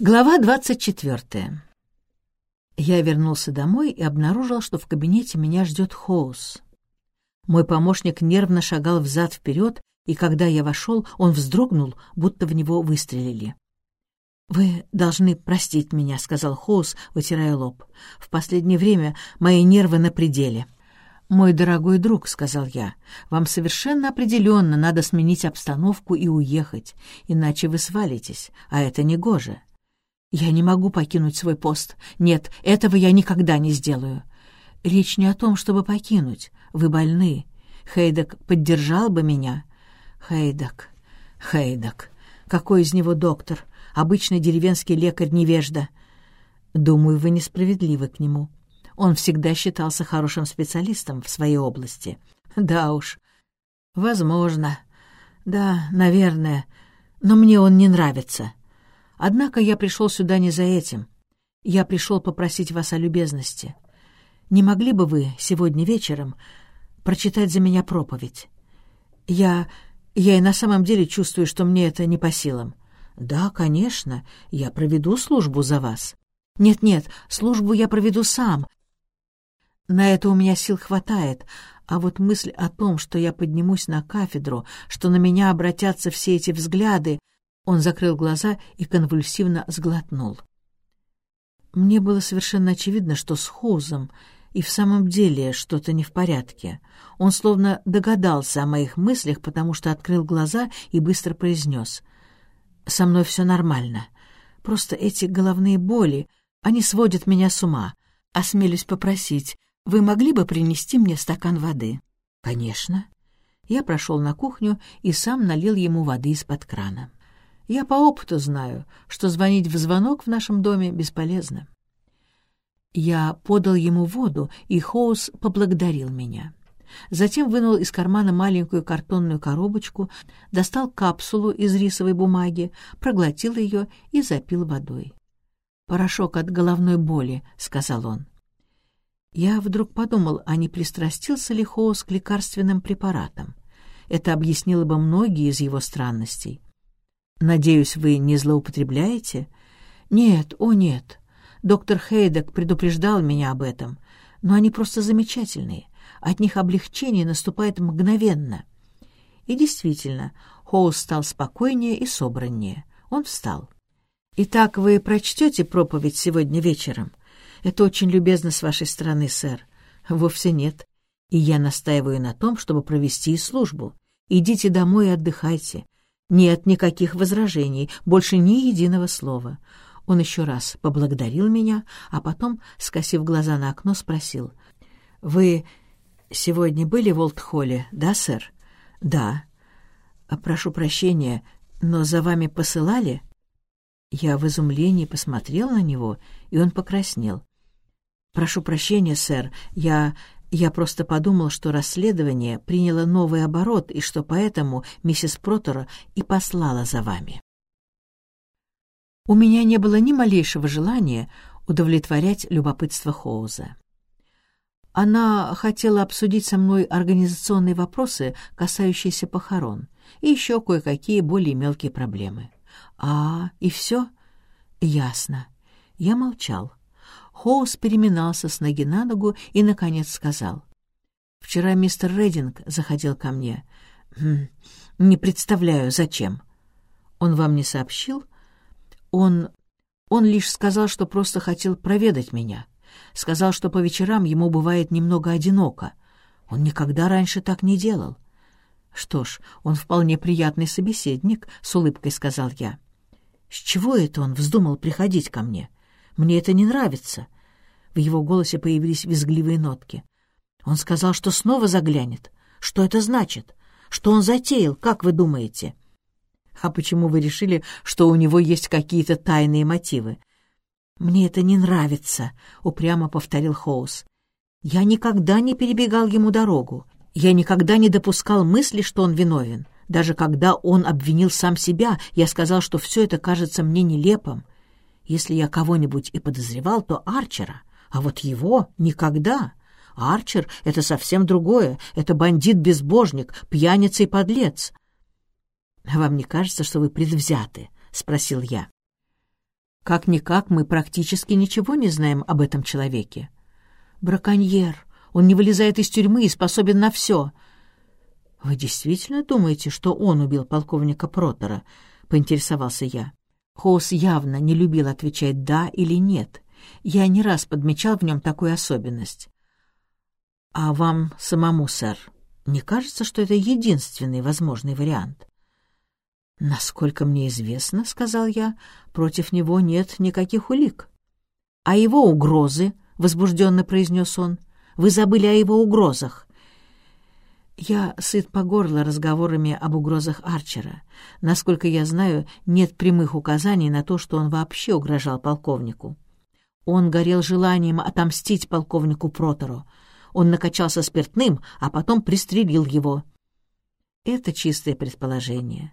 Глава двадцать четвертая. Я вернулся домой и обнаружил, что в кабинете меня ждет Хоус. Мой помощник нервно шагал взад-вперед, и когда я вошел, он вздрогнул, будто в него выстрелили. «Вы должны простить меня», — сказал Хоус, вытирая лоб. «В последнее время мои нервы на пределе». «Мой дорогой друг», — сказал я, — «вам совершенно определенно надо сменить обстановку и уехать, иначе вы свалитесь, а это негоже». «Я не могу покинуть свой пост. Нет, этого я никогда не сделаю». «Речь не о том, чтобы покинуть. Вы больны. Хейдек поддержал бы меня». «Хейдек, Хейдек. Какой из него доктор? Обычный деревенский лекарь-невежда». «Думаю, вы несправедливы к нему. Он всегда считался хорошим специалистом в своей области. Да уж, возможно. Да, наверное. Но мне он не нравится. Однако я пришел сюда не за этим. Я пришел попросить вас о любезности. Не могли бы вы сегодня вечером прочитать за меня проповедь? Я... я и на самом деле чувствую, что мне это не по силам. Да, конечно, я проведу службу за вас. Нет-нет, службу я проведу сам, на это у меня сил хватает, а вот мысль о том, что я поднимусь на кафедру, что на меня обратятся все эти взгляды... Он закрыл глаза и конвульсивно сглотнул. Мне было совершенно очевидно, что с Хоузом и в самом деле что-то не в порядке. Он словно догадался о моих мыслях, потому что открыл глаза и быстро произнес. «Со мной все нормально. Просто эти головные боли, они сводят меня с ума. Осмелюсь попросить, вы могли бы принести мне стакан воды?» «Конечно». Я прошел на кухню и сам налил ему воды из-под крана. Я по опыту знаю, что звонить в звонок в нашем доме бесполезно. Я подал ему воду, и Хоус поблагодарил меня. Затем вынул из кармана маленькую картонную коробочку, достал капсулу из рисовой бумаги, проглотил ее и запил водой. «Порошок от головной боли», — сказал он. Я вдруг подумал, а не пристрастился ли Хоус к лекарственным препаратам. Это объяснило бы многие из его странностей. «Надеюсь, вы не злоупотребляете?» «Нет, о нет. Доктор Хейдек предупреждал меня об этом. Но они просто замечательные. От них облегчение наступает мгновенно». И действительно, Хоус стал спокойнее и собраннее. Он встал. «Итак, вы прочтете проповедь сегодня вечером?» Это очень любезно с вашей стороны, сэр. Вовсе нет. И я настаиваю на том, чтобы провести службу. Идите домой и отдыхайте. Нет никаких возражений, больше ни единого слова. Он еще раз поблагодарил меня, а потом, скосив глаза на окно, спросил. «Вы сегодня были в Олдхолле, да, сэр?» «Да». А «Прошу прощения, но за вами посылали?» Я в изумлении посмотрел на него, и он покраснел. «Прошу прощения, сэр, я... я просто подумал, что расследование приняло новый оборот, и что поэтому миссис Протера и послала за вами». У меня не было ни малейшего желания удовлетворять любопытство Хоуза. Она хотела обсудить со мной организационные вопросы, касающиеся похорон, и еще кое-какие более мелкие проблемы. «А, и все?» «Ясно». Я молчал. Хоус переминался с ноги на ногу и, наконец, сказал. «Вчера мистер Рединг заходил ко мне. Хм, не представляю, зачем. Он вам не сообщил? Он... он лишь сказал, что просто хотел проведать меня. Сказал, что по вечерам ему бывает немного одиноко. Он никогда раньше так не делал. Что ж, он вполне приятный собеседник, — с улыбкой сказал я. С чего это он вздумал приходить ко мне? Мне это не нравится». В его голосе появились визгливые нотки. «Он сказал, что снова заглянет. Что это значит? Что он затеял, как вы думаете?» «А почему вы решили, что у него есть какие-то тайные мотивы?» «Мне это не нравится», — упрямо повторил Хоус. «Я никогда не перебегал ему дорогу. Я никогда не допускал мысли, что он виновен. Даже когда он обвинил сам себя, я сказал, что все это кажется мне нелепым. Если я кого-нибудь и подозревал, то Арчера, а вот его никогда. Арчер — это совсем другое, это бандит-безбожник, пьяница и подлец. — Вам не кажется, что вы предвзяты? — спросил я. Как-никак мы практически ничего не знаем об этом человеке. Браконьер. Он не вылезает из тюрьмы и способен на все. Вы действительно думаете, что он убил полковника Протера? Поинтересовался я. Хоус явно не любил отвечать «да» или «нет». Я не раз подмечал в нем такую особенность. «А вам самому, сэр, не кажется, что это единственный возможный вариант?» «Насколько мне известно, — сказал я, — против него нет никаких улик». «А его угрозы?» — возбужденно произнес он. «Вы забыли о его угрозах». Я сыт по горло разговорами об угрозах Арчера. Насколько я знаю, нет прямых указаний на то, что он вообще угрожал полковнику. Он горел желанием отомстить полковнику Протору. Он накачался спиртным, а потом пристрелил его. Это чистое предположение.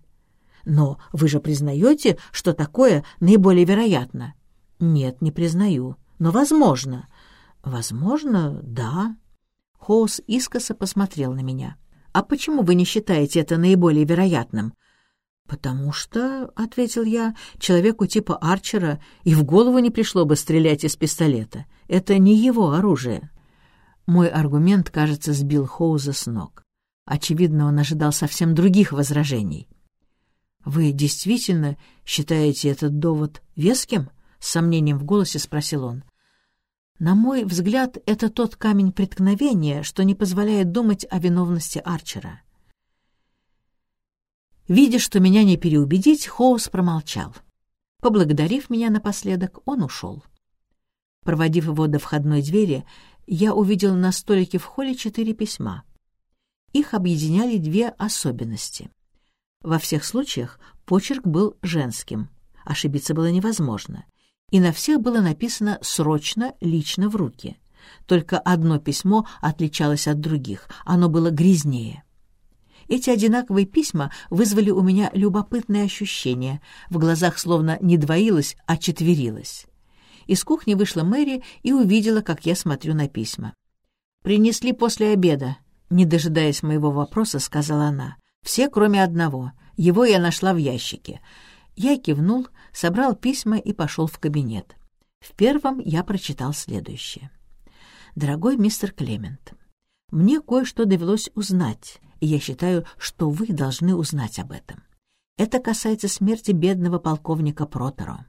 Но вы же признаете, что такое наиболее вероятно? Нет, не признаю. Но возможно. Возможно, да. Хоус искоса посмотрел на меня. А почему вы не считаете это наиболее вероятным? «Потому что, — ответил я, — человеку типа Арчера и в голову не пришло бы стрелять из пистолета. Это не его оружие». Мой аргумент, кажется, сбил Хоуза с ног. Очевидно, он ожидал совсем других возражений. «Вы действительно считаете этот довод веским?» — с сомнением в голосе спросил он. «На мой взгляд, это тот камень преткновения, что не позволяет думать о виновности Арчера». Видя, что меня не переубедить, Хоус промолчал. Поблагодарив меня напоследок, он ушел. Проводив его до входной двери, я увидел на столике в холле четыре письма. Их объединяли две особенности. Во всех случаях почерк был женским, ошибиться было невозможно, и на всех было написано «срочно, лично в руки». Только одно письмо отличалось от других, оно было грязнее. Эти одинаковые письма вызвали у меня любопытное ощущение, в глазах словно не двоилось, а четверилось. Из кухни вышла Мэри и увидела, как я смотрю на письма. «Принесли после обеда», — не дожидаясь моего вопроса, сказала она. Все, кроме одного. Его я нашла в ящике. Я кивнул, собрал письма и пошел в кабинет. В первом я прочитал следующее. «Дорогой мистер Клемент, мне кое-что довелось узнать, и я считаю, что вы должны узнать об этом. Это касается смерти бедного полковника Протеро.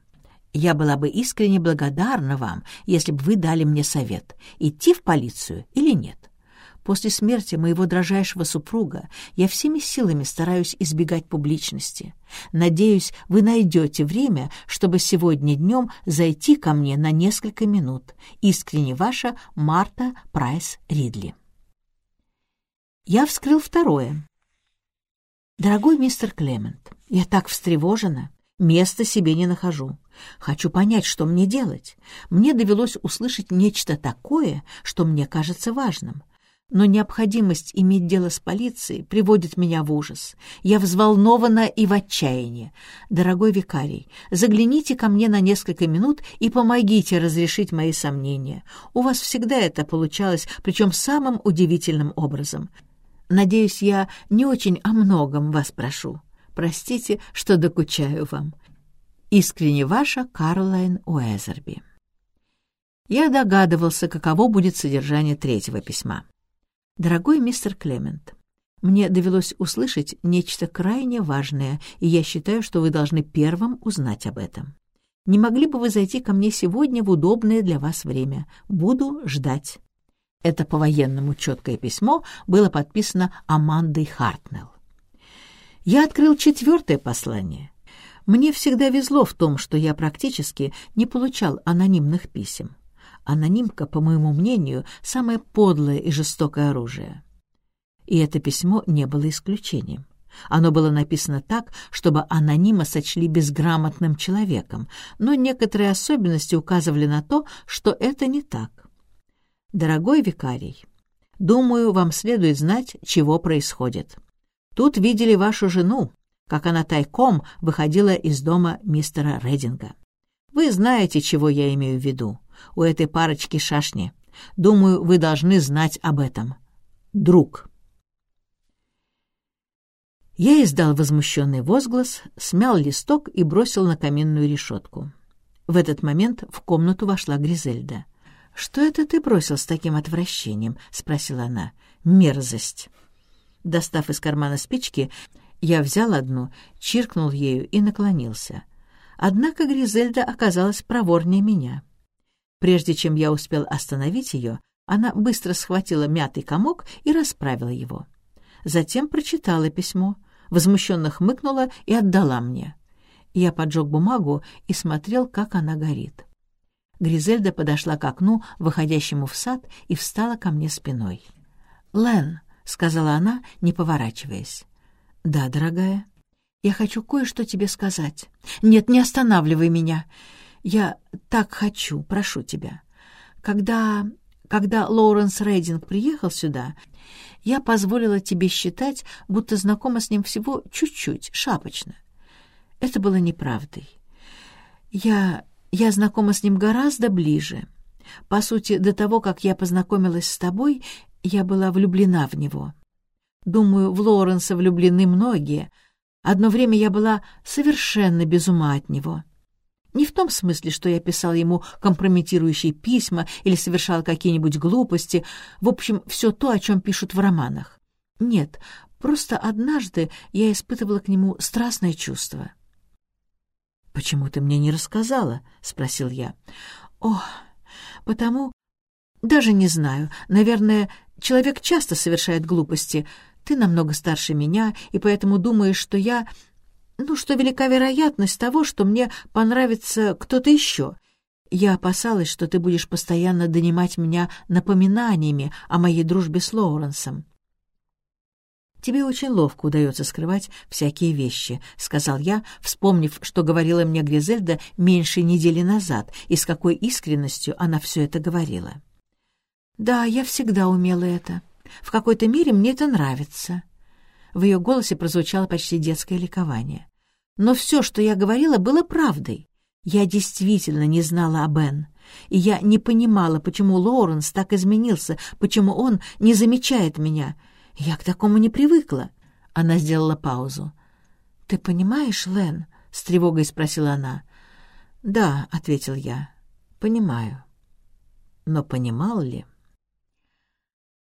Я была бы искренне благодарна вам, если бы вы дали мне совет, идти в полицию или нет. После смерти моего дрожайшего супруга я всеми силами стараюсь избегать публичности. Надеюсь, вы найдете время, чтобы сегодня днем зайти ко мне на несколько минут. Искренне ваша Марта Прайс Ридли. Я вскрыл второе. «Дорогой мистер Клемент, я так встревожена, места себе не нахожу. Хочу понять, что мне делать. Мне довелось услышать нечто такое, что мне кажется важным но необходимость иметь дело с полицией приводит меня в ужас. Я взволнована и в отчаянии. Дорогой викарий, загляните ко мне на несколько минут и помогите разрешить мои сомнения. У вас всегда это получалось, причем самым удивительным образом. Надеюсь, я не очень о многом вас прошу. Простите, что докучаю вам. Искренне ваша Карлайн Уэзерби. Я догадывался, каково будет содержание третьего письма. «Дорогой мистер Клемент, мне довелось услышать нечто крайне важное, и я считаю, что вы должны первым узнать об этом. Не могли бы вы зайти ко мне сегодня в удобное для вас время? Буду ждать». Это по-военному четкое письмо было подписано Амандой Хартнелл. Я открыл четвертое послание. Мне всегда везло в том, что я практически не получал анонимных писем. Анонимка, по моему мнению, самое подлое и жестокое оружие. И это письмо не было исключением. Оно было написано так, чтобы анонима сочли безграмотным человеком, но некоторые особенности указывали на то, что это не так. «Дорогой викарий, думаю, вам следует знать, чего происходит. Тут видели вашу жену, как она тайком выходила из дома мистера Рединга. Вы знаете, чего я имею в виду у этой парочки шашни. Думаю, вы должны знать об этом. Друг. Я издал возмущенный возглас, смял листок и бросил на каминную решетку. В этот момент в комнату вошла Гризельда. «Что это ты бросил с таким отвращением?» — спросила она. «Мерзость». Достав из кармана спички, я взял одну, чиркнул ею и наклонился. Однако Гризельда оказалась проворнее меня. Прежде чем я успел остановить ее, она быстро схватила мятый комок и расправила его. Затем прочитала письмо, возмущенно хмыкнула и отдала мне. Я поджег бумагу и смотрел, как она горит. Гризельда подошла к окну, выходящему в сад, и встала ко мне спиной. «Лен», — сказала она, не поворачиваясь. «Да, дорогая, я хочу кое-что тебе сказать. Нет, не останавливай меня. Я так хочу, прошу тебя. Когда... когда Лоуренс Рейдинг приехал сюда, я позволила тебе считать, будто знакома с ним всего чуть-чуть, шапочно. Это было неправдой. Я... я знакома с ним гораздо ближе. По сути, до того, как я познакомилась с тобой, я была влюблена в него. Думаю, в Лоуренса влюблены многие. Одно время я была совершенно без ума от него. Не в том смысле, что я писал ему компрометирующие письма или совершал какие-нибудь глупости, в общем, все то, о чем пишут в романах. Нет, просто однажды я испытывала к нему страстное чувство. «Почему ты мне не рассказала?» — спросил я. «О, потому... Даже не знаю. Наверное, человек часто совершает глупости. Ты намного старше меня, и поэтому думаешь, что я... Ну, что велика вероятность того, что мне понравится кто-то еще. Я опасалась, что ты будешь постоянно донимать меня напоминаниями о моей дружбе с Лоуренсом. «Тебе очень ловко удается скрывать всякие вещи», — сказал я, вспомнив, что говорила мне Гризельда меньше недели назад и с какой искренностью она все это говорила. «Да, я всегда умела это. В какой-то мере мне это нравится». В ее голосе прозвучало почти детское ликование. «Но все, что я говорила, было правдой. Я действительно не знала о Бен, и я не понимала, почему Лоуренс так изменился, почему он не замечает меня» Я к такому не привыкла. Она сделала паузу. «Ты понимаешь, Лен?» — с тревогой спросила она. «Да», — ответил я, — «понимаю». Но понимал ли?